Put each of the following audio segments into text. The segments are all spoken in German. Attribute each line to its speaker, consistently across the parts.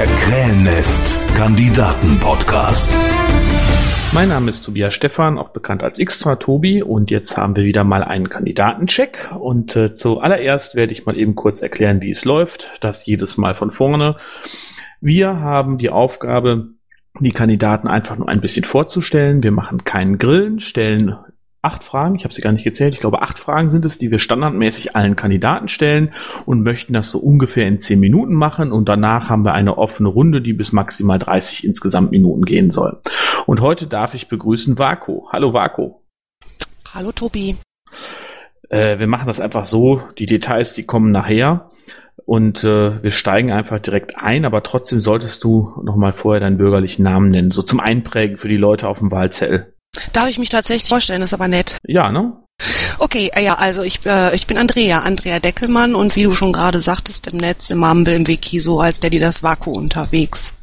Speaker 1: Der Krähennest Kandidaten-Podcast.
Speaker 2: Mein Name ist Tobias Stephan, auch bekannt als Xtra Tobi, und jetzt haben wir wieder mal einen Kandidatencheck. Und äh, zuallererst werde ich mal eben kurz erklären, wie es läuft. Das jedes Mal von vorne. Wir haben die Aufgabe, die Kandidaten einfach nur ein bisschen vorzustellen. Wir machen keinen Grillen, stellen acht Fragen, ich habe sie gar nicht gezählt, ich glaube acht Fragen sind es, die wir standardmäßig allen Kandidaten stellen und möchten das so ungefähr in zehn Minuten machen und danach haben wir eine offene Runde, die bis maximal 30 insgesamt Minuten gehen soll. Und heute darf ich begrüßen Vako. Hallo Vako.
Speaker 3: Hallo Tobi.
Speaker 2: Äh, wir machen das einfach so, die Details, die kommen nachher. Und äh, wir steigen einfach direkt ein, aber trotzdem solltest du nochmal vorher deinen bürgerlichen Namen nennen, so zum Einprägen für die Leute auf dem Wahlzettel.
Speaker 3: Darf ich mich tatsächlich vorstellen, ist aber nett.
Speaker 2: Ja, ne?
Speaker 3: Okay, äh, ja, also ich, äh, ich bin Andrea, Andrea Deckelmann und wie du schon gerade sagtest, im Netz, im Mumble, im Wiki, so als der, die das Vaku unterwegs.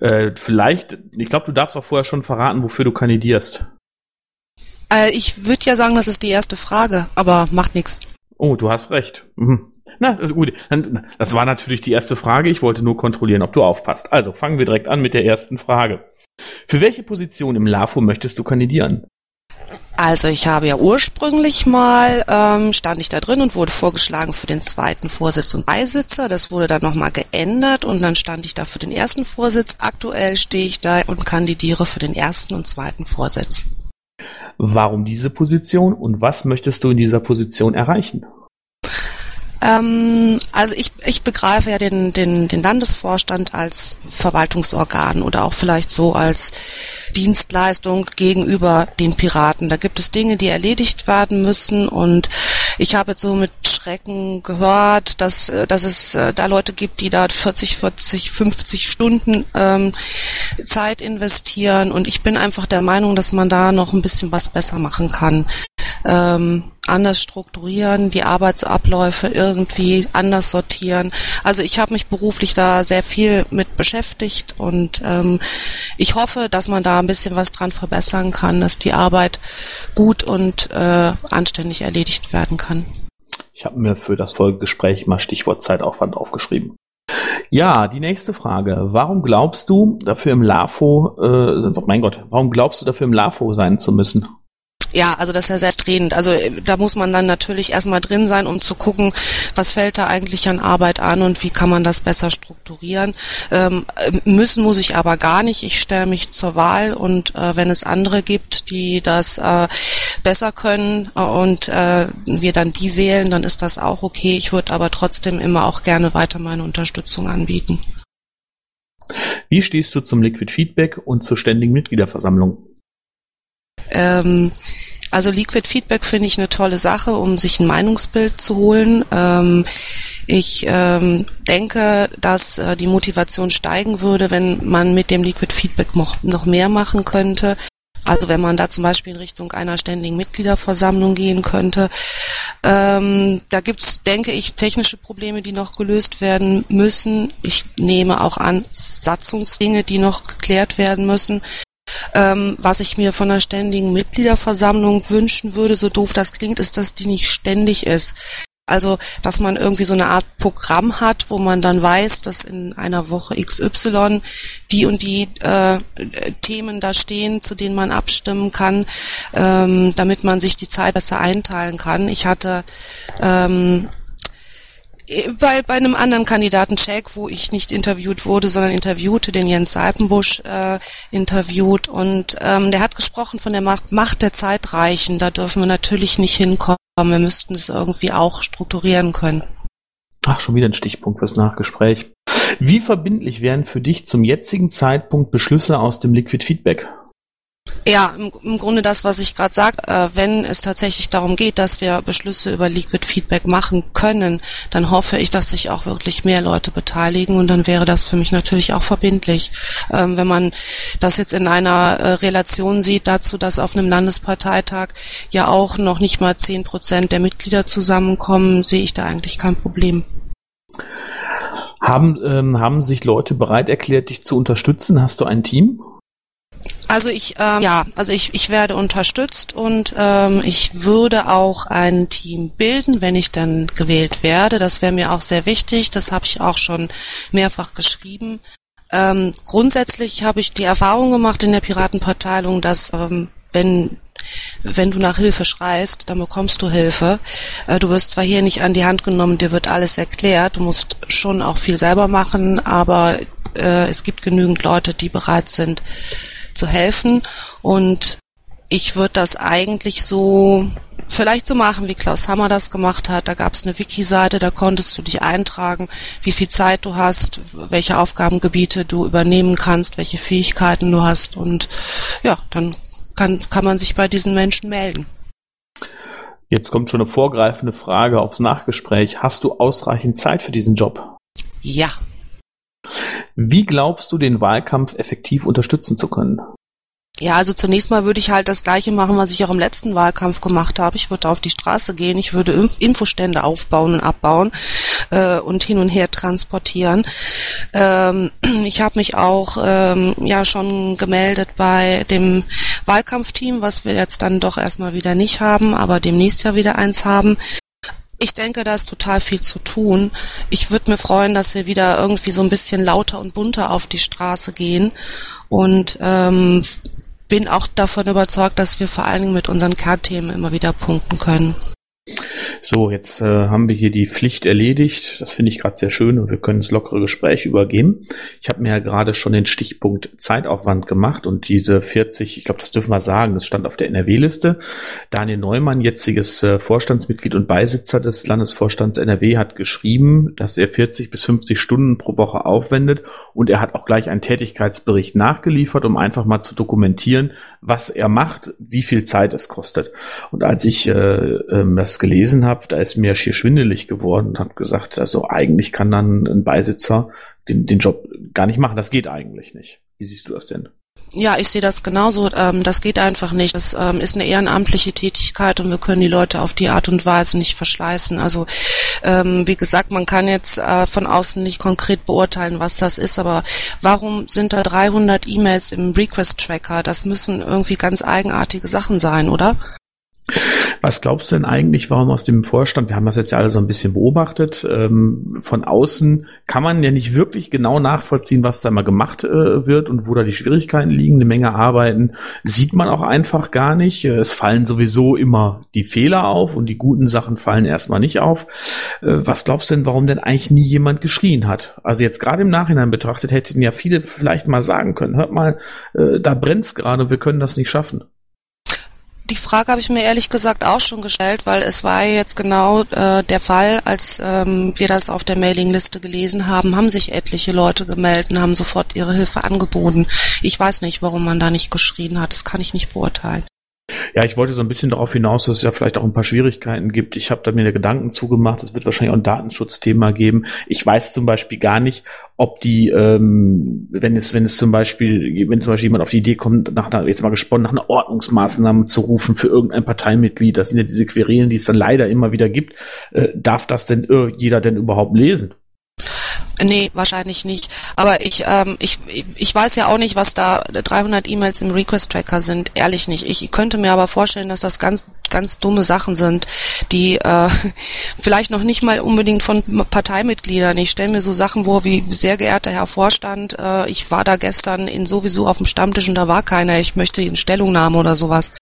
Speaker 2: Äh, vielleicht, ich glaube, du darfst auch vorher schon verraten, wofür du kandidierst.
Speaker 3: Äh, ich würde ja sagen, das ist die erste Frage, aber macht nichts.
Speaker 2: Oh, du hast recht. Mhm. Na, gut, das war natürlich die erste Frage. Ich wollte nur kontrollieren, ob du aufpasst. Also fangen wir direkt an mit der ersten Frage. Für welche Position im LAFO möchtest du kandidieren?
Speaker 3: Also ich habe ja ursprünglich mal, ähm, stand ich da drin und wurde vorgeschlagen für den zweiten Vorsitz und Beisitzer. Das wurde dann nochmal geändert und dann stand ich da für den ersten Vorsitz. Aktuell stehe ich da und kandidiere für den ersten und zweiten Vorsitz.
Speaker 2: Warum diese Position und was möchtest du in dieser Position erreichen?
Speaker 3: Ähm, also ich, ich begreife ja den, den, den Landesvorstand als Verwaltungsorgan oder auch vielleicht so als Dienstleistung gegenüber den Piraten. Da gibt es Dinge, die erledigt werden müssen und ich habe jetzt so mit Schrecken gehört, dass, dass es äh, da Leute gibt, die da 40, 40, 50 Stunden ähm, Zeit investieren und ich bin einfach der Meinung, dass man da noch ein bisschen was besser machen kann. Ähm, anders strukturieren, die Arbeitsabläufe irgendwie anders sortieren. Also ich habe mich beruflich da sehr viel mit beschäftigt und ähm, ich hoffe, dass man da ein bisschen was dran verbessern kann, dass die Arbeit gut und äh, anständig erledigt werden kann.
Speaker 2: Ich habe mir für das Folgegespräch mal Stichwort Zeitaufwand aufgeschrieben. Ja, die nächste Frage. Warum glaubst du, dafür im LAFO, äh, mein Gott, warum glaubst du, dafür im LAFO sein zu müssen?
Speaker 3: Ja, also das ist ja sehr drehend. Also äh, da muss man dann natürlich erstmal drin sein, um zu gucken, was fällt da eigentlich an Arbeit an und wie kann man das besser strukturieren. Ähm, müssen muss ich aber gar nicht. Ich stelle mich zur Wahl und äh, wenn es andere gibt, die das äh, besser können äh, und äh, wir dann die wählen, dann ist das auch okay. Ich würde aber trotzdem immer auch gerne weiter meine Unterstützung anbieten.
Speaker 2: Wie stehst du zum Liquid Feedback und zur ständigen Mitgliederversammlung?
Speaker 3: Ähm, also Liquid Feedback finde ich eine tolle Sache, um sich ein Meinungsbild zu holen. Ähm, ich ähm, denke, dass äh, die Motivation steigen würde, wenn man mit dem Liquid Feedback noch, noch mehr machen könnte. Also wenn man da zum Beispiel in Richtung einer ständigen Mitgliederversammlung gehen könnte. Ähm, da gibt's, denke ich, technische Probleme, die noch gelöst werden müssen. Ich nehme auch an Satzungsdinge, die noch geklärt werden müssen. Ähm, was ich mir von einer ständigen Mitgliederversammlung wünschen würde, so doof das klingt, ist, dass die nicht ständig ist. Also, dass man irgendwie so eine Art Programm hat, wo man dann weiß, dass in einer Woche XY die und die äh, Themen da stehen, zu denen man abstimmen kann, ähm, damit man sich die Zeit besser einteilen kann. Ich hatte ähm, bei, bei einem anderen Kandidaten Check, wo ich nicht interviewt wurde, sondern interviewte, den Jens Seipenbusch äh, interviewt und ähm, der hat gesprochen von der Macht, Macht der Zeitreichen. Da dürfen wir natürlich nicht hinkommen. Wir müssten es irgendwie auch strukturieren können.
Speaker 2: Ach, schon wieder ein Stichpunkt fürs Nachgespräch. Wie verbindlich wären für dich zum jetzigen Zeitpunkt Beschlüsse aus dem Liquid Feedback?
Speaker 3: Ja, im, im Grunde das, was ich gerade sage, äh, wenn es tatsächlich darum geht, dass wir Beschlüsse über Liquid Feedback machen können, dann hoffe ich, dass sich auch wirklich mehr Leute beteiligen und dann wäre das für mich natürlich auch verbindlich. Ähm, wenn man das jetzt in einer äh, Relation sieht dazu, dass auf einem Landesparteitag ja auch noch nicht mal zehn Prozent der Mitglieder zusammenkommen, sehe ich da eigentlich kein Problem.
Speaker 2: Haben, ähm, haben sich Leute bereit erklärt, dich zu unterstützen? Hast du ein Team?
Speaker 3: Also ich, ähm, ja, also ich, ich werde unterstützt und ähm, ich würde auch ein Team bilden, wenn ich dann gewählt werde. Das wäre mir auch sehr wichtig. Das habe ich auch schon mehrfach geschrieben. Ähm, grundsätzlich habe ich die Erfahrung gemacht in der Piratenparteilung, dass ähm, wenn wenn du nach Hilfe schreist, dann bekommst du Hilfe. Äh, du wirst zwar hier nicht an die Hand genommen, dir wird alles erklärt, du musst schon auch viel selber machen, aber äh, es gibt genügend Leute, die bereit sind, zu helfen. Und ich würde das eigentlich so vielleicht so machen, wie Klaus Hammer das gemacht hat. Da gab es eine Wiki-Seite, da konntest du dich eintragen, wie viel Zeit du hast, welche Aufgabengebiete du übernehmen kannst, welche Fähigkeiten du hast. Und ja, dann kann, kann man sich bei diesen Menschen melden.
Speaker 2: Jetzt kommt schon eine vorgreifende Frage aufs Nachgespräch. Hast du ausreichend Zeit für diesen Job?
Speaker 3: Ja.
Speaker 2: Wie glaubst du, den Wahlkampf effektiv unterstützen zu können?
Speaker 3: Ja, also zunächst mal würde ich halt das Gleiche machen, was ich auch im letzten Wahlkampf gemacht habe. Ich würde auf die Straße gehen, ich würde Infostände aufbauen und abbauen äh, und hin und her transportieren. Ähm, ich habe mich auch ähm, ja schon gemeldet bei dem Wahlkampfteam, was wir jetzt dann doch erstmal wieder nicht haben, aber demnächst ja wieder eins haben. Ich denke, da ist total viel zu tun. Ich würde mir freuen, dass wir wieder irgendwie so ein bisschen lauter und bunter auf die Straße gehen und ähm, bin auch davon überzeugt, dass wir vor allen Dingen mit unseren Kernthemen immer wieder punkten können.
Speaker 2: So, jetzt äh, haben wir hier die Pflicht erledigt. Das finde ich gerade sehr schön und wir können das lockere Gespräch übergeben. Ich habe mir ja gerade schon den Stichpunkt Zeitaufwand gemacht und diese 40, ich glaube, das dürfen wir sagen, das stand auf der NRW-Liste. Daniel Neumann, jetziges äh, Vorstandsmitglied und Beisitzer des Landesvorstands NRW, hat geschrieben, dass er 40 bis 50 Stunden pro Woche aufwendet und er hat auch gleich einen Tätigkeitsbericht nachgeliefert, um einfach mal zu dokumentieren, was er macht, wie viel Zeit es kostet. Und als ich äh, äh, das gelesen habe, da ist mir schier schwindelig geworden und habe gesagt, also eigentlich kann dann ein Beisitzer den, den Job gar nicht machen. Das geht eigentlich nicht. Wie siehst du das denn?
Speaker 3: Ja, ich sehe das genauso. Ähm, das geht einfach nicht. Das ähm, ist eine ehrenamtliche Tätigkeit und wir können die Leute auf die Art und Weise nicht verschleißen. Also ähm, wie gesagt, man kann jetzt äh, von außen nicht konkret beurteilen, was das ist, aber warum sind da 300 E-Mails im Request-Tracker? Das müssen irgendwie ganz eigenartige Sachen sein, oder?
Speaker 2: Was glaubst du denn eigentlich, warum aus dem Vorstand, wir haben das jetzt ja alle so ein bisschen beobachtet, ähm, von außen kann man ja nicht wirklich genau nachvollziehen, was da mal gemacht äh, wird und wo da die Schwierigkeiten liegen, eine Menge Arbeiten sieht man auch einfach gar nicht. Es fallen sowieso immer die Fehler auf und die guten Sachen fallen erstmal nicht auf. Äh, was glaubst du denn, warum denn eigentlich nie jemand geschrien hat? Also jetzt gerade im Nachhinein betrachtet hätten ja viele vielleicht mal sagen können, hört mal, äh, da brennt's gerade, wir können das nicht schaffen
Speaker 3: die Frage habe ich mir ehrlich gesagt auch schon gestellt, weil es war jetzt genau äh, der Fall, als ähm, wir das auf der Mailingliste gelesen haben, haben sich etliche Leute gemeldet und haben sofort ihre Hilfe angeboten. Ich weiß nicht, warum man da nicht geschrien hat. Das kann ich nicht beurteilen.
Speaker 2: Ja, ich wollte so ein bisschen darauf hinaus, dass es ja vielleicht auch ein paar Schwierigkeiten gibt. Ich habe da mir Gedanken zugemacht. Es wird wahrscheinlich auch ein Datenschutzthema geben. Ich weiß zum Beispiel gar nicht, ob die, ähm, wenn es, wenn es zum Beispiel, wenn zum Beispiel jemand auf die Idee kommt, nach einer, jetzt mal gesponnen, nach einer Ordnungsmaßnahme zu rufen für irgendein Parteimitglied, das sind ja diese Querelen, die es dann leider immer wieder gibt, äh, darf das denn äh, jeder denn überhaupt lesen?
Speaker 3: Nee, wahrscheinlich nicht. Aber ich, ähm, ich, ich weiß ja auch nicht, was da 300 E-Mails im Request-Tracker sind. Ehrlich nicht. Ich könnte mir aber vorstellen, dass das ganz, ganz dumme Sachen sind, die äh, vielleicht noch nicht mal unbedingt von Parteimitgliedern. Ich stelle mir so Sachen vor, wie sehr geehrter Herr Vorstand, äh, ich war da gestern in sowieso auf dem Stammtisch und da war keiner. Ich möchte in Stellungnahme oder sowas.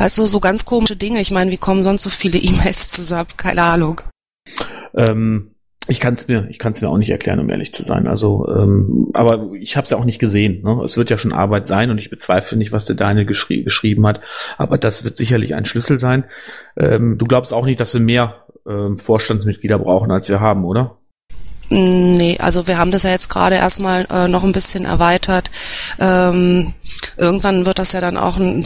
Speaker 3: Weißt du, so ganz komische Dinge. Ich meine, wie kommen sonst so viele E-Mails zusammen? Keine Ahnung.
Speaker 2: Ähm ich kann es mir, ich kann mir auch nicht erklären, um ehrlich zu sein. Also, ähm, aber ich habe es ja auch nicht gesehen. Ne? Es wird ja schon Arbeit sein und ich bezweifle nicht, was der Daniel geschri geschrieben hat. Aber das wird sicherlich ein Schlüssel sein. Ähm, du glaubst auch nicht, dass wir mehr ähm, Vorstandsmitglieder brauchen, als wir haben, oder?
Speaker 3: Nee, also wir haben das ja jetzt gerade erstmal äh, noch ein bisschen erweitert. Ähm, irgendwann wird das ja dann auch ein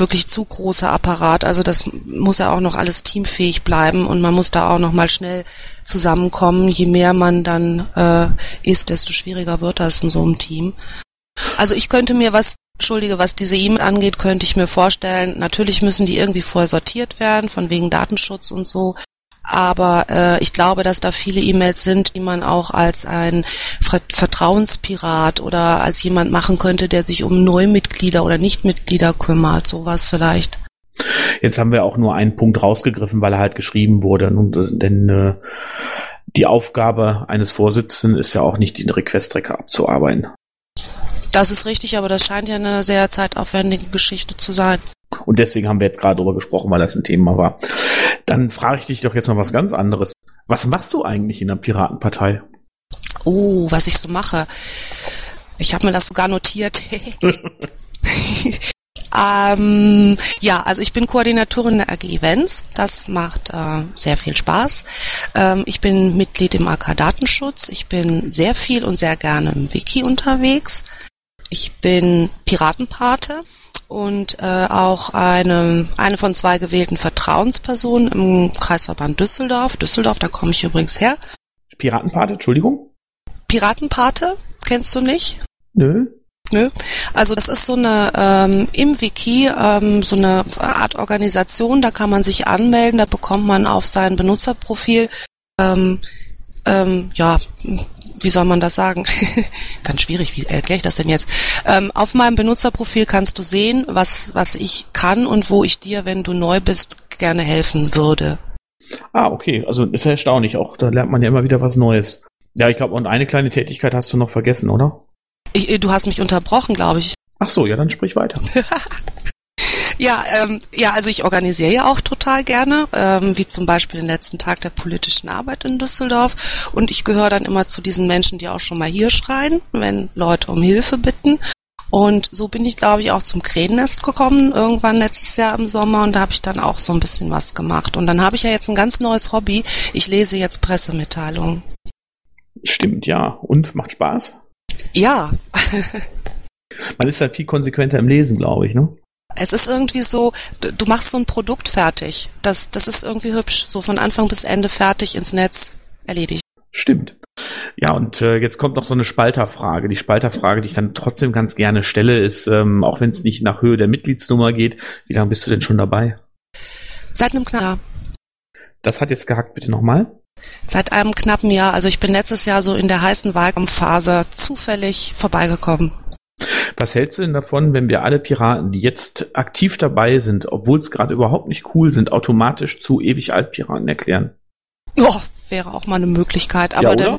Speaker 3: wirklich zu großer Apparat. Also das muss ja auch noch alles teamfähig bleiben und man muss da auch noch mal schnell zusammenkommen. Je mehr man dann äh, ist, desto schwieriger wird das in so einem Team. Also ich könnte mir was Entschuldige, was diese E-Mail angeht, könnte ich mir vorstellen, natürlich müssen die irgendwie vorher sortiert werden, von wegen Datenschutz und so. Aber äh, ich glaube, dass da viele E-Mails sind, die man auch als ein Vertrauenspirat oder als jemand machen könnte, der sich um Neumitglieder oder Nichtmitglieder kümmert. Sowas vielleicht.
Speaker 2: Jetzt haben wir auch nur einen Punkt rausgegriffen, weil er halt geschrieben wurde. Nun, denn äh, die Aufgabe eines Vorsitzenden ist ja auch nicht, den Request-Tracker abzuarbeiten.
Speaker 3: Das ist richtig, aber das scheint ja eine sehr zeitaufwendige Geschichte zu sein.
Speaker 2: Und deswegen haben wir jetzt gerade darüber gesprochen, weil das ein Thema war. Dann frage ich dich doch jetzt mal was ganz anderes. Was machst du eigentlich in der Piratenpartei?
Speaker 3: Oh, was ich so mache. Ich habe mir das sogar notiert. ähm, ja, also ich bin Koordinatorin der AG Events. Das macht äh, sehr viel Spaß. Ähm, ich bin Mitglied im AK Datenschutz. Ich bin sehr viel und sehr gerne im Wiki unterwegs. Ich bin Piratenpate und äh, auch eine, eine von zwei gewählten Vertrauenspersonen im Kreisverband Düsseldorf. Düsseldorf, da komme ich übrigens her.
Speaker 2: Piratenpate, Entschuldigung?
Speaker 3: Piratenpate, kennst du nicht?
Speaker 2: Nö.
Speaker 3: Nö. Also das ist so eine ähm, im Wiki ähm, so eine Art Organisation, da kann man sich anmelden, da bekommt man auf sein Benutzerprofil ähm, ähm, ja wie soll man das sagen? Ganz schwierig, wie erkläre ich das denn jetzt? Ähm, auf meinem Benutzerprofil kannst du sehen, was, was ich kann und wo ich dir, wenn du neu bist, gerne helfen würde.
Speaker 2: Ah, okay. Also ist ja erstaunlich. Auch da lernt man ja immer wieder was Neues. Ja, ich glaube, und eine kleine Tätigkeit hast du noch vergessen, oder?
Speaker 3: Ich, du hast mich unterbrochen, glaube ich.
Speaker 2: Ach so, ja, dann sprich weiter.
Speaker 3: Ja, ähm, ja, also ich organisiere ja auch total gerne, ähm, wie zum Beispiel den letzten Tag der politischen Arbeit in Düsseldorf. Und ich gehöre dann immer zu diesen Menschen, die auch schon mal hier schreien, wenn Leute um Hilfe bitten. Und so bin ich, glaube ich, auch zum Krähennest gekommen, irgendwann letztes Jahr im Sommer. Und da habe ich dann auch so ein bisschen was gemacht. Und dann habe ich ja jetzt ein ganz neues Hobby. Ich lese jetzt Pressemitteilungen.
Speaker 2: Stimmt, ja. Und macht Spaß?
Speaker 3: Ja.
Speaker 2: Man ist halt viel konsequenter im Lesen, glaube ich, ne?
Speaker 3: Es ist irgendwie so, du machst so ein Produkt fertig. Das, das ist irgendwie hübsch. So von Anfang bis Ende fertig ins Netz erledigt.
Speaker 2: Stimmt. Ja, und äh, jetzt kommt noch so eine Spalterfrage. Die Spalterfrage, die ich dann trotzdem ganz gerne stelle, ist, ähm, auch wenn es nicht nach Höhe der Mitgliedsnummer geht, wie lange bist du denn schon dabei?
Speaker 3: Seit einem knappen Jahr.
Speaker 2: Das hat jetzt gehackt, bitte nochmal.
Speaker 3: Seit einem knappen Jahr. Also ich bin letztes Jahr so in der heißen Wahlkampfphase zufällig vorbeigekommen.
Speaker 2: Was hältst du denn davon, wenn wir alle Piraten, die jetzt aktiv dabei sind, obwohl es gerade überhaupt nicht cool sind, automatisch zu ewig Altpiraten erklären?
Speaker 3: Oh, wäre auch mal eine Möglichkeit. Aber ja, dann,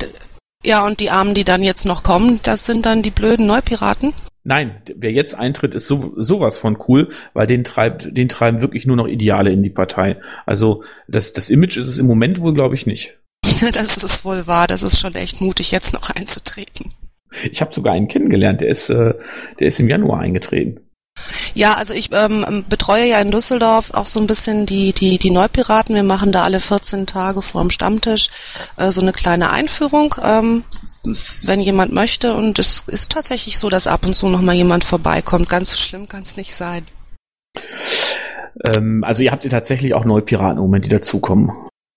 Speaker 3: ja, und die Armen, die dann jetzt noch kommen, das sind dann die blöden Neupiraten?
Speaker 2: Nein, wer jetzt eintritt, ist so, sowas von cool, weil den treibt, den treiben wirklich nur noch Ideale in die Partei. Also das, das Image ist es im Moment wohl, glaube ich, nicht.
Speaker 3: das ist wohl wahr. Das ist schon echt mutig, jetzt noch einzutreten.
Speaker 2: Ich habe sogar einen kennengelernt, der ist, äh, der ist im Januar eingetreten.
Speaker 3: Ja, also ich ähm, betreue ja in Düsseldorf auch so ein bisschen die, die, die Neupiraten. Wir machen da alle 14 Tage vor dem Stammtisch äh, so eine kleine Einführung, ähm, wenn jemand möchte. Und es ist tatsächlich so, dass ab und zu nochmal jemand vorbeikommt. Ganz so schlimm kann es nicht sein.
Speaker 2: Ähm, also ihr habt ihr tatsächlich auch Neupiraten im Moment, die dazukommen.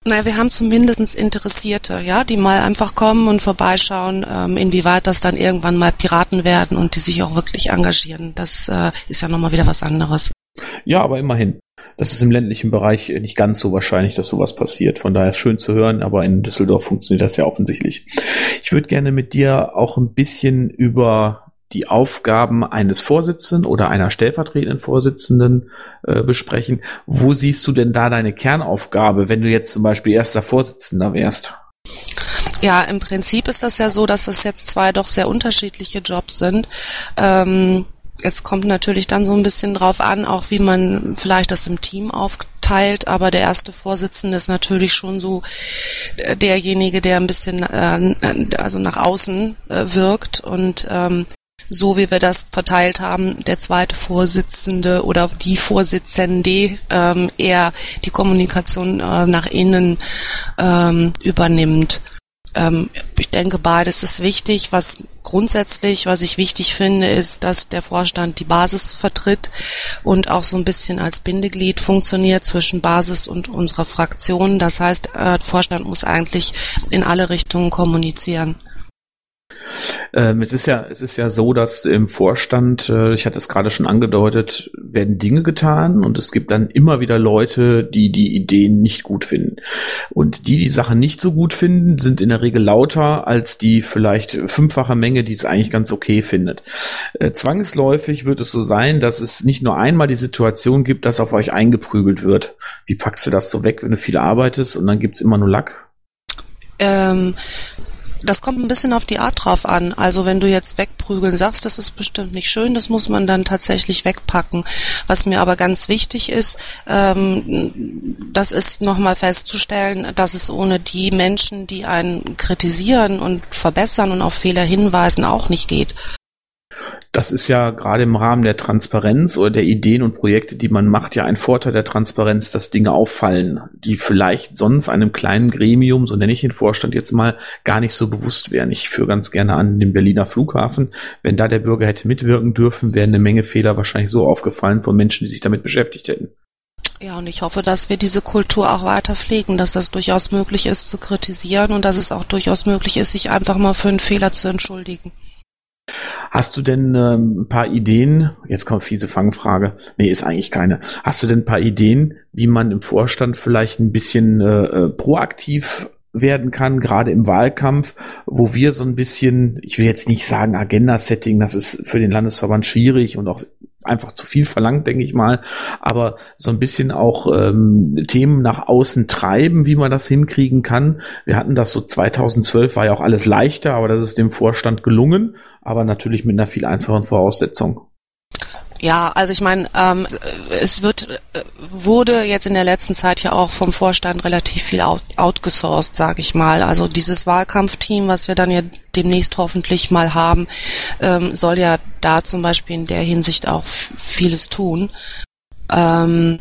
Speaker 3: Naja, wir haben zumindest Interessierte, ja, die mal einfach kommen und vorbeischauen, ähm, inwieweit das dann irgendwann mal Piraten werden und die sich auch wirklich engagieren. Das äh, ist ja nochmal wieder was anderes.
Speaker 2: Ja, aber immerhin. Das ist im ländlichen Bereich nicht ganz so wahrscheinlich, dass sowas passiert. Von daher ist schön zu hören, aber in Düsseldorf funktioniert das ja offensichtlich. Ich würde gerne mit dir auch ein bisschen über die Aufgaben eines Vorsitzenden oder einer stellvertretenden Vorsitzenden äh, besprechen. Wo siehst du denn da deine Kernaufgabe, wenn du jetzt zum Beispiel erster Vorsitzender wärst?
Speaker 3: Ja, im Prinzip ist das ja so, dass es jetzt zwei doch sehr unterschiedliche Jobs sind. Ähm, es kommt natürlich dann so ein bisschen drauf an, auch wie man vielleicht das im Team aufteilt, aber der erste Vorsitzende ist natürlich schon so derjenige, der ein bisschen äh, also nach außen äh, wirkt und ähm, so wie wir das verteilt haben, der zweite Vorsitzende oder die Vorsitzende ähm, eher die Kommunikation äh, nach innen ähm, übernimmt. Ähm, ich denke, beides ist wichtig. Was grundsätzlich, was ich wichtig finde, ist, dass der Vorstand die Basis vertritt und auch so ein bisschen als Bindeglied funktioniert zwischen Basis und unserer Fraktion. Das heißt, äh, Vorstand muss eigentlich in alle Richtungen kommunizieren.
Speaker 2: Ähm, es ist ja, es ist ja so, dass im Vorstand, äh, ich hatte es gerade schon angedeutet, werden Dinge getan und es gibt dann immer wieder Leute, die die Ideen nicht gut finden. Und die, die Sachen nicht so gut finden, sind in der Regel lauter als die vielleicht fünffache Menge, die es eigentlich ganz okay findet. Äh, zwangsläufig wird es so sein, dass es nicht nur einmal die Situation gibt, dass auf euch eingeprügelt wird. Wie packst du das so weg, wenn du viel arbeitest und dann gibt's immer nur Lack?
Speaker 3: Ähm, das kommt ein bisschen auf die Art drauf an. Also wenn du jetzt wegprügeln sagst, das ist bestimmt nicht schön, das muss man dann tatsächlich wegpacken. Was mir aber ganz wichtig ist, ähm, das ist nochmal festzustellen, dass es ohne die Menschen, die einen kritisieren und verbessern und auf Fehler hinweisen, auch nicht geht.
Speaker 2: Das ist ja gerade im Rahmen der Transparenz oder der Ideen und Projekte, die man macht, ja ein Vorteil der Transparenz, dass Dinge auffallen, die vielleicht sonst einem kleinen Gremium, so nenne ich den Vorstand jetzt mal, gar nicht so bewusst wären. Ich führe ganz gerne an den Berliner Flughafen. Wenn da der Bürger hätte mitwirken dürfen, wären eine Menge Fehler wahrscheinlich so aufgefallen von Menschen, die sich damit beschäftigt hätten.
Speaker 3: Ja, und ich hoffe, dass wir diese Kultur auch weiter pflegen, dass das durchaus möglich ist zu kritisieren und dass es auch durchaus möglich ist, sich einfach mal für einen Fehler zu entschuldigen.
Speaker 2: Hast du denn ähm, ein paar Ideen? Jetzt kommt fiese Fangfrage. Nee, ist eigentlich keine. Hast du denn ein paar Ideen, wie man im Vorstand vielleicht ein bisschen äh, äh, proaktiv werden kann, gerade im Wahlkampf, wo wir so ein bisschen, ich will jetzt nicht sagen Agenda-Setting, das ist für den Landesverband schwierig und auch einfach zu viel verlangt, denke ich mal, aber so ein bisschen auch ähm, Themen nach außen treiben, wie man das hinkriegen kann. Wir hatten das so 2012, war ja auch alles leichter, aber das ist dem Vorstand gelungen, aber natürlich mit einer viel einfachen Voraussetzung.
Speaker 3: Ja, also ich meine, ähm, es wird äh, wurde jetzt in der letzten Zeit ja auch vom Vorstand relativ viel out, outgesourced, sage ich mal. Also dieses Wahlkampfteam, was wir dann ja demnächst hoffentlich mal haben, ähm, soll ja da zum Beispiel in der Hinsicht auch vieles tun. Ähm,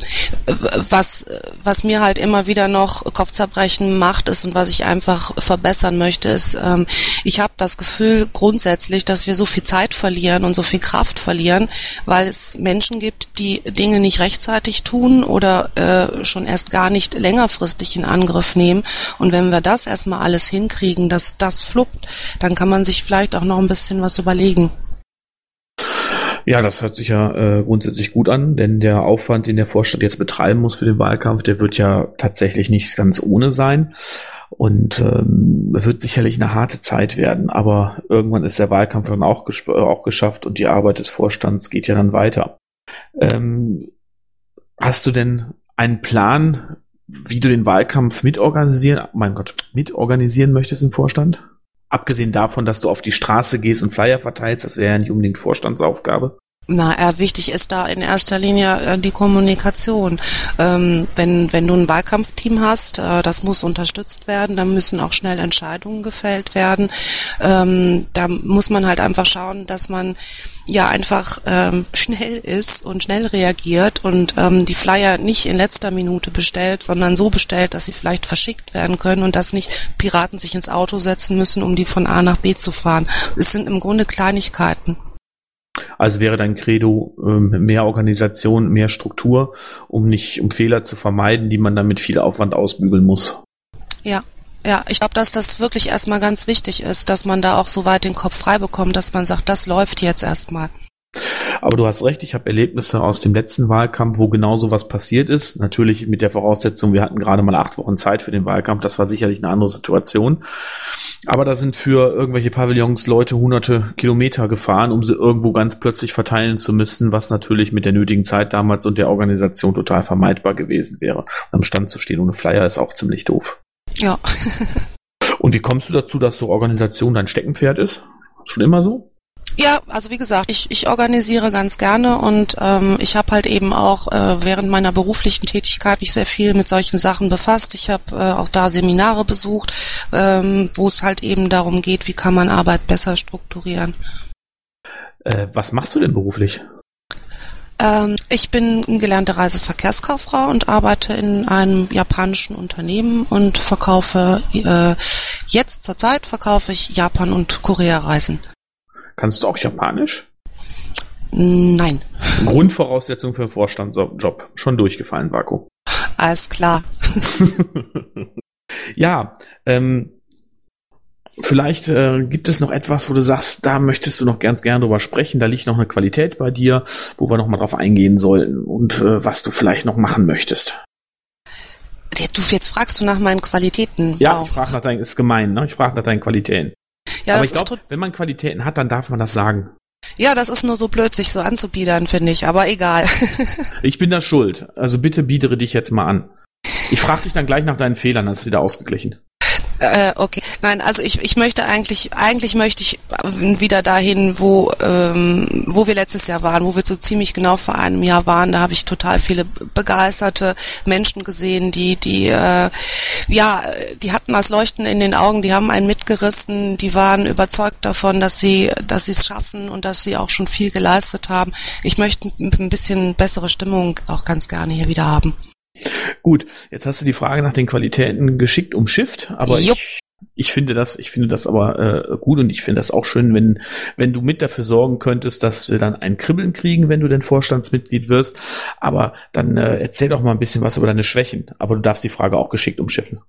Speaker 3: was, was mir halt immer wieder noch Kopfzerbrechen macht ist und was ich einfach verbessern möchte, ist, ähm, ich habe das Gefühl grundsätzlich, dass wir so viel Zeit verlieren und so viel Kraft verlieren, weil es Menschen gibt, die Dinge nicht rechtzeitig tun oder äh, schon erst gar nicht längerfristig in Angriff nehmen. Und wenn wir das erstmal alles hinkriegen, dass das fluppt, dann kann man sich vielleicht auch noch ein bisschen was überlegen.
Speaker 2: Ja, das hört sich ja äh, grundsätzlich gut an, denn der Aufwand, den der Vorstand jetzt betreiben muss für den Wahlkampf, der wird ja tatsächlich nicht ganz ohne sein. Und ähm, wird sicherlich eine harte Zeit werden, aber irgendwann ist der Wahlkampf dann auch, äh, auch geschafft und die Arbeit des Vorstands geht ja dann weiter. Ähm, hast du denn einen Plan, wie du den Wahlkampf mitorganisieren, mein Gott, mitorganisieren möchtest im Vorstand? Abgesehen davon, dass du auf die Straße gehst und Flyer verteilst, das wäre ja nicht unbedingt Vorstandsaufgabe.
Speaker 3: Na, wichtig ist da in erster Linie äh, die Kommunikation. Ähm, wenn, wenn du ein Wahlkampfteam hast, äh, das muss unterstützt werden, dann müssen auch schnell Entscheidungen gefällt werden. Ähm, da muss man halt einfach schauen, dass man ja einfach ähm, schnell ist und schnell reagiert und ähm, die Flyer nicht in letzter Minute bestellt, sondern so bestellt, dass sie vielleicht verschickt werden können und dass nicht Piraten sich ins Auto setzen müssen, um die von A nach B zu fahren. Es sind im Grunde Kleinigkeiten.
Speaker 2: Also wäre dein Credo ähm, mehr Organisation, mehr Struktur, um nicht, um Fehler zu vermeiden, die man dann mit viel Aufwand ausbügeln muss.
Speaker 3: Ja, ja, ich glaube, dass das wirklich erstmal ganz wichtig ist, dass man da auch so weit den Kopf frei bekommt, dass man sagt, das läuft jetzt erstmal.
Speaker 2: Aber du hast recht, ich habe Erlebnisse aus dem letzten Wahlkampf, wo genau so was passiert ist. Natürlich mit der Voraussetzung, wir hatten gerade mal acht Wochen Zeit für den Wahlkampf, das war sicherlich eine andere Situation. Aber da sind für irgendwelche Pavillons Leute hunderte Kilometer gefahren, um sie irgendwo ganz plötzlich verteilen zu müssen, was natürlich mit der nötigen Zeit damals und der Organisation total vermeidbar gewesen wäre. Und am Stand zu stehen ohne Flyer ist auch ziemlich doof.
Speaker 3: Ja.
Speaker 2: und wie kommst du dazu, dass so Organisation dein Steckenpferd ist? Schon immer so?
Speaker 3: Ja, also wie gesagt, ich, ich organisiere ganz gerne und ähm, ich habe halt eben auch äh, während meiner beruflichen Tätigkeit mich sehr viel mit solchen Sachen befasst. Ich habe äh, auch da Seminare besucht, ähm, wo es halt eben darum geht, wie kann man Arbeit besser strukturieren.
Speaker 2: Äh, was machst du denn beruflich?
Speaker 3: Ähm, ich bin gelernte Reiseverkehrskauffrau und arbeite in einem japanischen Unternehmen und verkaufe äh, jetzt zurzeit verkaufe ich Japan- und Korea-Reisen.
Speaker 2: Kannst du auch Japanisch?
Speaker 3: Nein.
Speaker 2: Grundvoraussetzung für einen Vorstandsjob. Schon durchgefallen, Vaku.
Speaker 3: Alles klar.
Speaker 2: ja, ähm, vielleicht äh, gibt es noch etwas, wo du sagst, da möchtest du noch ganz gern drüber sprechen, da liegt noch eine Qualität bei dir, wo wir noch mal drauf eingehen sollten und äh, was du vielleicht noch machen möchtest.
Speaker 3: Du, jetzt fragst du nach meinen Qualitäten.
Speaker 2: Ja, auch. ich frage nach deinen, ist gemein, ne? Ich frage nach deinen Qualitäten. Ja, Aber ich glaube, wenn man Qualitäten hat, dann darf man das sagen.
Speaker 3: Ja, das ist nur so blöd, sich so anzubiedern, finde ich, aber egal.
Speaker 2: ich bin da schuld. Also bitte biedere dich jetzt mal an. Ich frage dich dann gleich nach deinen Fehlern, das ist wieder ausgeglichen.
Speaker 3: Äh, okay, nein, also ich, ich möchte eigentlich, eigentlich möchte ich wieder dahin, wo, ähm, wo wir letztes Jahr waren, wo wir so ziemlich genau vor einem Jahr waren. Da habe ich total viele begeisterte Menschen gesehen, die, die, äh, ja, die hatten das Leuchten in den Augen, die haben einen mitgerissen, die waren überzeugt davon, dass sie, dass sie es schaffen und dass sie auch schon viel geleistet haben. Ich möchte ein bisschen bessere Stimmung auch ganz gerne hier wieder haben.
Speaker 2: Gut, jetzt hast du die Frage nach den Qualitäten geschickt umschifft, aber ich, ich finde das, ich finde das aber äh, gut und ich finde das auch schön, wenn, wenn du mit dafür sorgen könntest, dass wir dann ein Kribbeln kriegen, wenn du denn Vorstandsmitglied wirst. Aber dann äh, erzähl doch mal ein bisschen was über deine Schwächen. Aber du darfst die Frage auch geschickt umschiffen.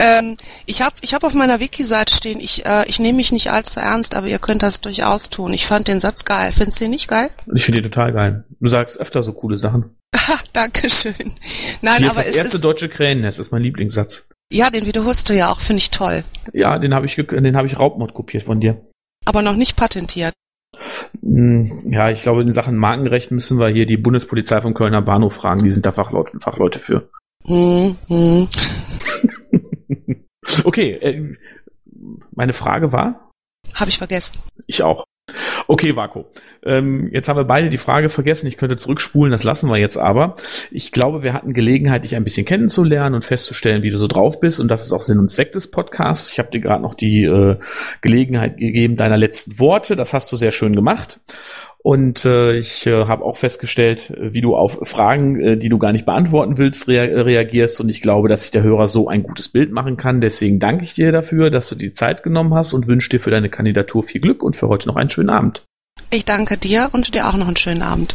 Speaker 3: Ähm, ich habe ich hab auf meiner Wiki-Seite stehen, ich, äh, ich nehme mich nicht allzu ernst, aber ihr könnt das durchaus tun. Ich fand den Satz geil. Findest du den nicht geil?
Speaker 2: Ich finde den total geil. Du sagst öfter so coole Sachen.
Speaker 3: Dankeschön. Nein,
Speaker 2: Hier
Speaker 3: aber
Speaker 2: das erste ist, deutsche Krähennest ist mein Lieblingssatz.
Speaker 3: Ja, den wiederholst du ja auch, finde ich toll.
Speaker 2: Ja, den habe ich, den habe ich Raubmord kopiert von dir.
Speaker 3: Aber noch nicht patentiert.
Speaker 2: Hm, ja, ich glaube, in Sachen Markenrecht müssen wir hier die Bundespolizei vom Kölner Bahnhof fragen. Die sind da Fachleute, Fachleute für. Hm, hm. Okay, äh, meine Frage war?
Speaker 3: Habe ich vergessen.
Speaker 2: Ich auch. Okay, Vako. Ähm, jetzt haben wir beide die Frage vergessen. Ich könnte zurückspulen, das lassen wir jetzt aber. Ich glaube, wir hatten Gelegenheit, dich ein bisschen kennenzulernen und festzustellen, wie du so drauf bist. Und das ist auch Sinn und Zweck des Podcasts. Ich habe dir gerade noch die äh, Gelegenheit gegeben deiner letzten Worte. Das hast du sehr schön gemacht. Und äh, ich äh, habe auch festgestellt, äh, wie du auf Fragen, äh, die du gar nicht beantworten willst, rea reagierst. Und ich glaube, dass sich der Hörer so ein gutes Bild machen kann. Deswegen danke ich dir dafür, dass du die Zeit genommen hast und wünsche dir für deine Kandidatur viel Glück und für heute noch einen schönen Abend.
Speaker 3: Ich danke dir und dir auch noch einen schönen Abend.